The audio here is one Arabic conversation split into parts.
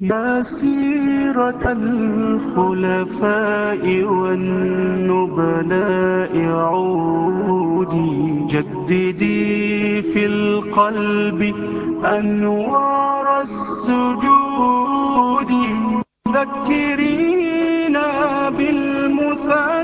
يا سيرة الخلفاء والنبلاء عودي جددي في القلب أنوار السجود ذكرينا بالمثال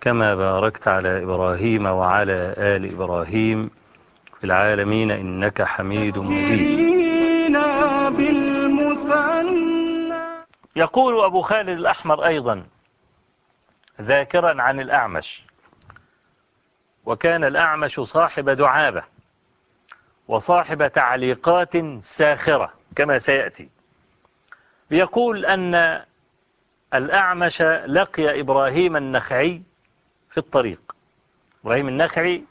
كما باركت على إبراهيم وعلى آل إبراهيم في العالمين إنك حميد مجيد. يقول أبو خالد الأحمر أيضا ذاكرا عن الأعمش وكان الأعمش صاحب دعابة وصاحب تعليقات ساخرة كما سيأتي. يقول أن الأعمش لقي إبراهيم النخعي في الطريق إبراهيم النخعي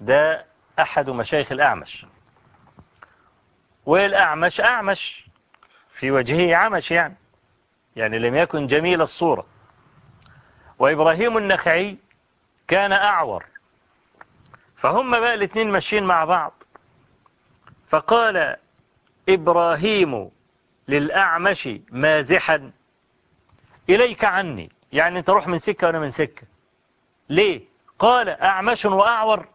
ده أحد مشايخ الأعمش. والأعمش أعمش في وجهه عمش يعني يعني لم يكن جميل الصورة. وإبراهيم النخعي كان أعور. فهم بقى الاثنين ماشيين مع بعض. فقال إبراهيم للأعمش مازحا إليك عني. يعني أنت روح من سكة وأنا من سكة. ليه؟ قال أعمش وأعور.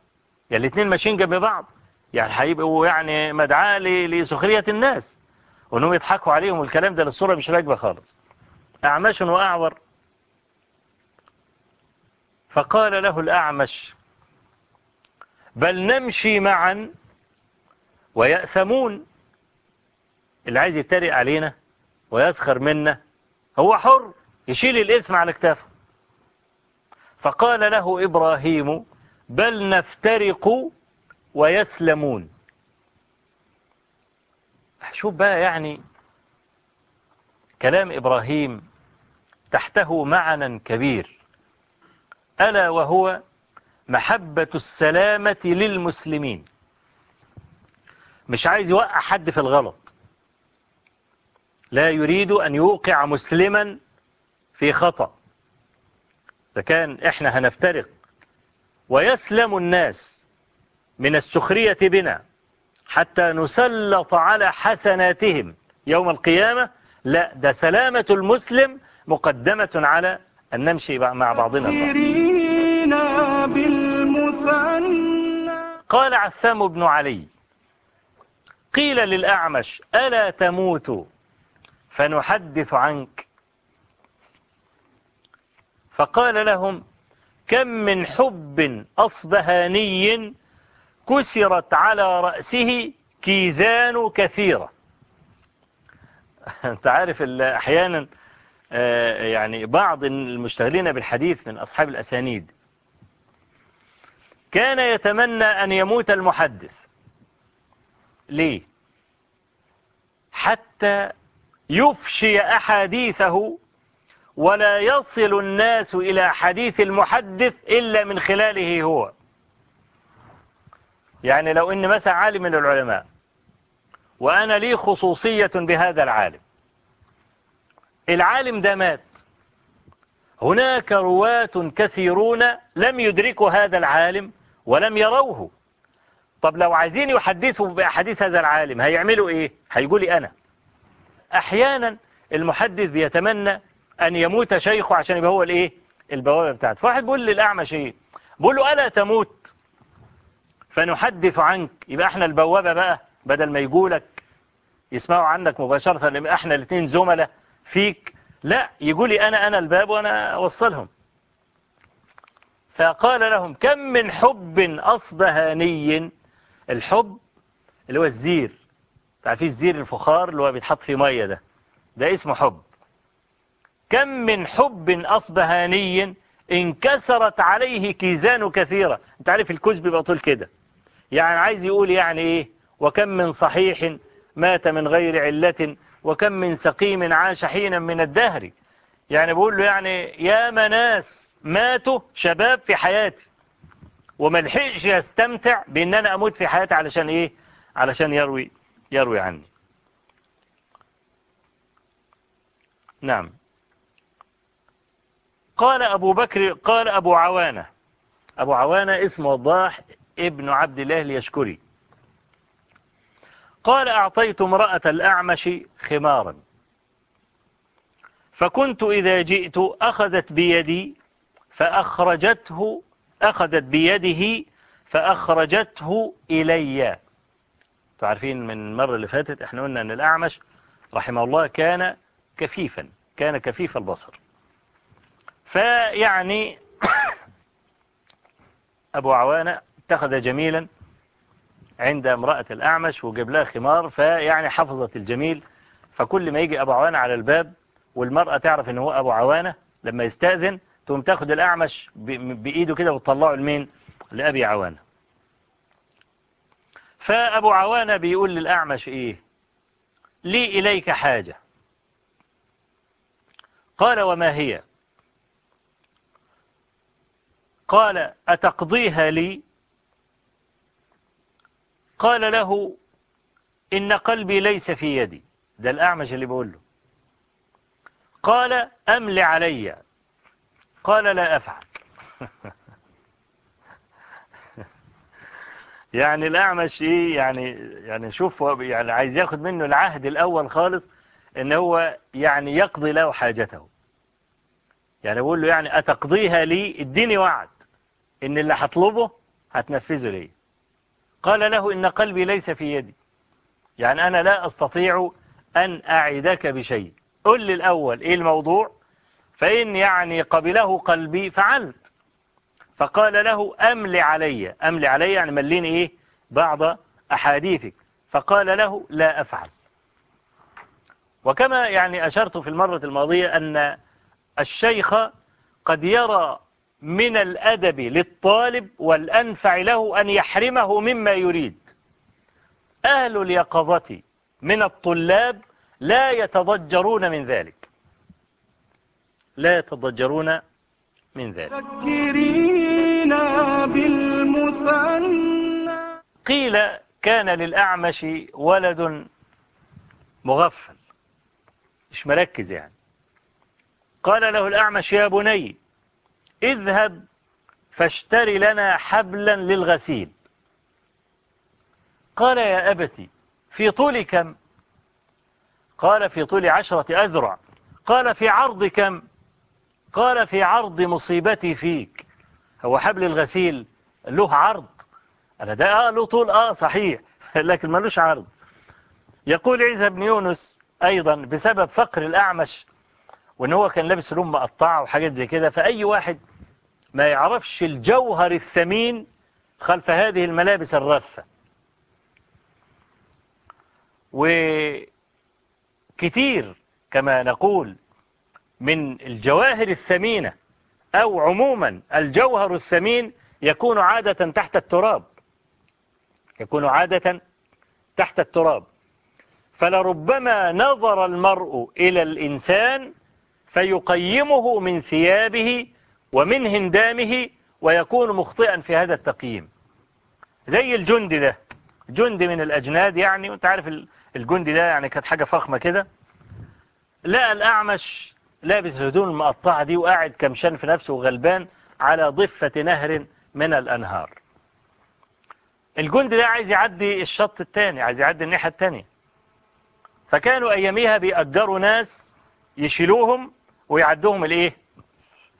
يعني الاثنين ماشيين جنب بعض. يعني هيبقوا يعني مدعاة لسخرية الناس. وإنهم يضحكوا عليهم والكلام ده للصورة مش راكبة خالص. أعمش وأعور. فقال له الأعمش بل نمشي معا ويأثمون. اللي عايز يتريق علينا ويسخر منا هو حر يشيل الإثم على اكتافه فقال له إبراهيم بل نفترق ويسلمون. شوف بقى يعني كلام إبراهيم تحته معنى كبير. ألا وهو محبة السلامة للمسلمين. مش عايز يوقع حد في الغلط. لا يريد أن يوقع مسلما في خطأ. فكان كان إحنا هنفترق. ويسلم الناس من السخرية بنا حتى نسلط على حسناتهم يوم القيامة. لا ده سلامة المسلم مقدمة على أن نمشي مع بعضنا. قال عثام بن علي قيل للأعمش ألا تموت فنحدث عنك؟ فقال لهم كم من حب أصبهاني كسرت على رأسه كيزان كثيرة. أنت عارف أحيانا آه، يعني بعض المشتغلين بالحديث من أصحاب الأسانيد. كان يتمنى أن يموت المحدث. ليه؟ حتى يفشي أحاديثه ولا يصل الناس إلى حديث المحدث إلا من خلاله هو. يعني لو إن مثلا عالم من العلماء وأنا لي خصوصية بهذا العالم. العالم ده مات. هناك رواة كثيرون لم يدركوا هذا العالم ولم يروه. طب لو عايزين يحدثوا بأحاديث هذا العالم هيعملوا إيه؟ هيقولي أنا. أحيانا المحدث بيتمنى أن يموت شيخه عشان يبقى هو الإيه؟ البوابة بتاعته. فواحد بيقول للأعمش إيه؟ بيقول له ألا تموت؟ فنحدث عنك. يبقى إحنا البوابة بقى بدل ما يقولك يسمعوا عنك مباشرة لما إحنا الاثنين زملاء فيك. لا يقولي أنا أنا الباب وأنا أوصلهم. فقال لهم كم من حب أصبهاني الحب اللي هو الزير. تعرفين الزير الفخار اللي هو بيتحط فيه مية ده؟ ده اسمه حب. كم من حب أصبهاني انكسرت عليه كيزان كثيرة. انت عارف الكذب بيبقى طول كده. يعني عايز يقول يعني إيه؟ وكم من صحيح مات من غير علة وكم من سقيم عاش حينا من الدهر. يعني بقول له يعني يا مناس ماتوا شباب في حياتي. وما لحقش يستمتع بإن أنا أموت في حياتي علشان إيه؟ علشان يروي يروي عني. نعم. قال أبو بكر قال أبو عوانة. أبو عوانة اسمه وضاح ابن عبد الله اليشكري. قال أعطيت امرأة الأعمش خمارا. فكنت إذا جئت أخذت بيدي فأخرجته أخذت بيده فأخرجته إلي. تعرفين من المرة اللي فاتت إحنا قلنا أن الأعمش رحمه الله كان كفيفا كان كفيف البصر. فيعني أبو عوانة اتخذ جميلا عند امرأة الأعمش وجاب لها خمار فيعني حفظت الجميل. فكل ما يجي أبو عوانة على الباب والمرأة تعرف إن هو أبو عوانة لما يستأذن تقوم تاخد الأعمش بإيده كده وتطلعه لمين؟ لأبي عوانة. فأبو عوانة بيقول للأعمش إيه؟ لي إليك حاجة. قال وما هي؟ قال أتقضيها لي؟ قال له إن قلبي ليس في يدي. ده الأعمش اللي بقول له. قال أملي علي. قال لا أفعل. يعني الأعمش إيه؟ يعني يعني شوف يعني عايز ياخد منه العهد الأول خالص إن هو يعني يقضي له حاجته. يعني بقول له يعني أتقضيها لي؟ إديني وعد. إن اللي هطلبه هتنفذه لي قال له إن قلبي ليس في يدي. يعني أنا لا أستطيع أن أعدك بشيء. قل لي الأول إيه الموضوع؟ فإن يعني قبله قلبي فعلت. فقال له أملي علي. أملي علي يعني مليني إيه؟ بعض أحاديثك. فقال له لا أفعل. وكما يعني أشرت في المرة الماضية أن الشيخ قد يرى من الأدب للطالب والأنفع له أن يحرمه مما يريد. أهل اليقظة من الطلاب لا يتضجرون من ذلك. لا يتضجرون من ذلك. قيل كان للأعمش ولد مغفل. مش مركز يعني؟ قال له الأعمش يا بني اذهب فاشتري لنا حبلا للغسيل. قال يا أبتي في طول كم؟ قال في طول عشرة أذرع. قال في عرض كم؟ قال في عرض مصيبتي فيك. هو حبل الغسيل له عرض؟ أنا ده آه له طول آه صحيح لكن ملوش عرض. يقول عيسى بن يونس أيضا بسبب فقر الأعمش وإن هو كان لابس هدوم مقطعه وحاجات زي كده فأي واحد ما يعرفش الجوهر الثمين خلف هذه الملابس الرثة. وكتير كما نقول من الجواهر الثمينة أو عموما الجوهر الثمين يكون عادة تحت التراب. يكون عادة تحت التراب. فلربما نظر المرء إلى الإنسان فيقيمه من ثيابه ومن هندامه ويكون مخطئا في هذا التقييم. زي الجندي ده. جندي من الأجناد يعني وأنت عارف الجندي ده يعني كانت حاجة فخمة كده. لقى الأعمش لابس الهدوم المقطعة دي وقاعد كمشان في نفسه وغلبان على ضفة نهر من الأنهار. الجندي ده عايز يعدي الشط التاني عايز يعدي الناحية الثانية فكانوا أياميها بيأجروا ناس يشيلوهم ويعدوهم الإيه؟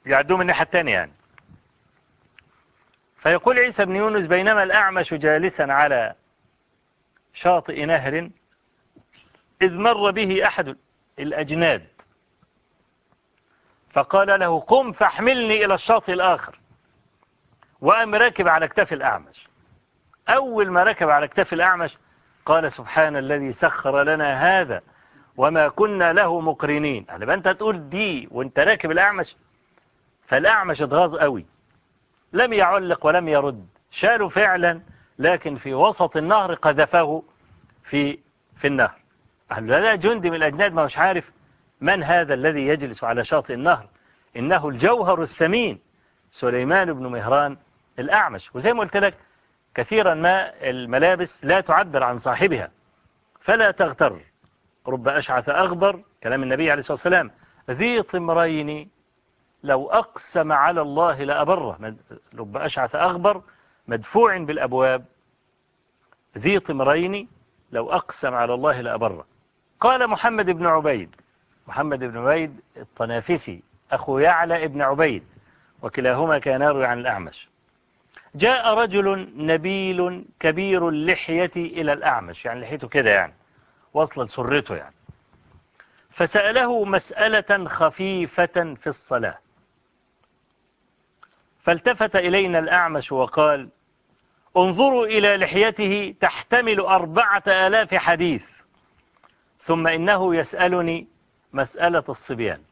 يعدوهم الناحية الثانية يعني. فيقول عيسى بن يونس بينما الأعمش جالسا على شاطئ نهر إذ مر به أحد الأجناد. فقال له قم فاحملني إلى الشاطئ الآخر. وقام راكب على اكتاف الأعمش. أول ما ركب على اكتاف الأعمش قال سبحان الذي سخر لنا هذا. وما كنا له مقرنين. يعني هل أنت تقول دي وأنت راكب الأعمش فالأعمش اتغاظ قوي. لم يعلق ولم يرد. شالوا فعلا لكن في وسط النهر قذفه في في النهر. قال لا جندي من الأجناد ما مش عارف من هذا الذي يجلس على شاطئ النهر. إنه الجوهر الثمين. سليمان بن مهران الأعمش. وزي ما قلت لك كثيرا ما الملابس لا تعبر عن صاحبها. فلا تغتر. رب أشعث أغبر كلام النبي عليه الصلاة والسلام. ذي طمرين لو أقسم على الله لأبره. رب أشعث أغبر مدفوع بالأبواب. ذي طمرين لو أقسم على الله لأبره. قال محمد بن عبيد. محمد بن عبيد الطنافسي. أخو يعلى ابن عبيد. وكلاهما كان روي عن الأعمش. جاء رجل نبيل كبير اللحية إلى الأعمش. يعني لحيته كده يعني. وصل لسرته يعني. فسأله مسألة خفيفة في الصلاة. فالتفت إلينا الأعمش وقال انظروا إلى لحيته تحتمل أربعة آلاف حديث ثم إنه يسألني مسألة الصبيان.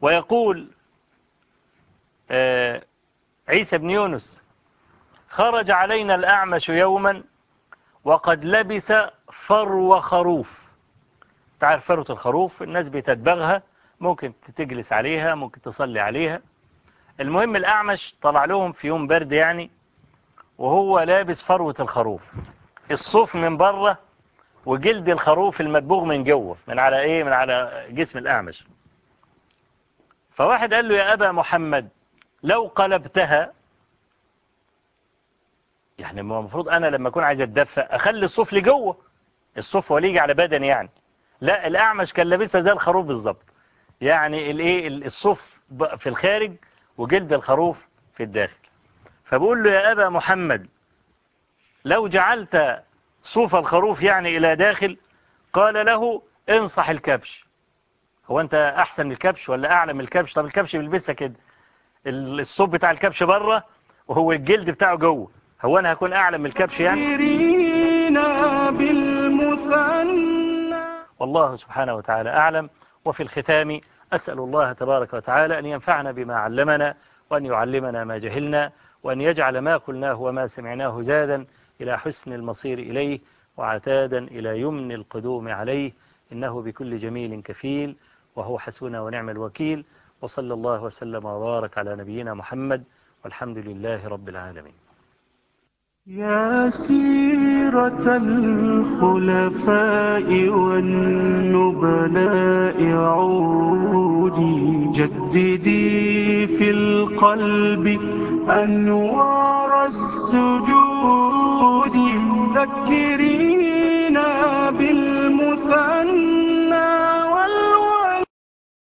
ويقول آه، عيسى بن يونس خرج علينا الأعمش يوما وقد لبس فرو خروف تعرف فروة الخروف؟ الناس بتدبغها ممكن تجلس عليها ممكن تصلي عليها. المهم الأعمش طلع لهم في يوم برد يعني وهو لابس فروة الخروف. الصوف من برة وجلد الخروف المدبوغ من جوه من على إيه؟ من على جسم الأعمش. فواحد قال له يا أبا محمد لو قلبتها يعني المفروض أنا لما أكون عايز أتدفى أخلي الصوف لجوه الصوف هو يجي على بدني يعني. لا الأعمش كان لابسها زي الخروف بالظبط. يعني الإيه الصوف في الخارج وجلد الخروف في الداخل. فبقول له يا أبا محمد لو جعلت صوف الخروف يعني إلى داخل قال له انصح الكبش. هو أنت أحسن من الكبش ولا اعلى من الكبش؟ طب الكبش بيلبسها كده. الصوف بتاع الكبش بره وهو الجلد بتاعه جوه. هو أنا هكون أعلى من الكبش يعني؟ والله سبحانه وتعالى أعلم. وفي الختام أسأل الله تبارك وتعالى أن ينفعنا بما علمنا وأن يعلمنا ما جهلنا وأن يجعل ما قلناه وما سمعناه زادا إلى حسن المصير إليه وعتادا إلى يمن القدوم عليه. إنه بكل جميل كفيل وهو حسبنا ونعم الوكيل. وصلى الله وسلم وبارك على نبينا محمد والحمد لله رب العالمين. يا سيرة الخلفاء والنبلاء عودي جددي في القلب أنوار السجود ذكريني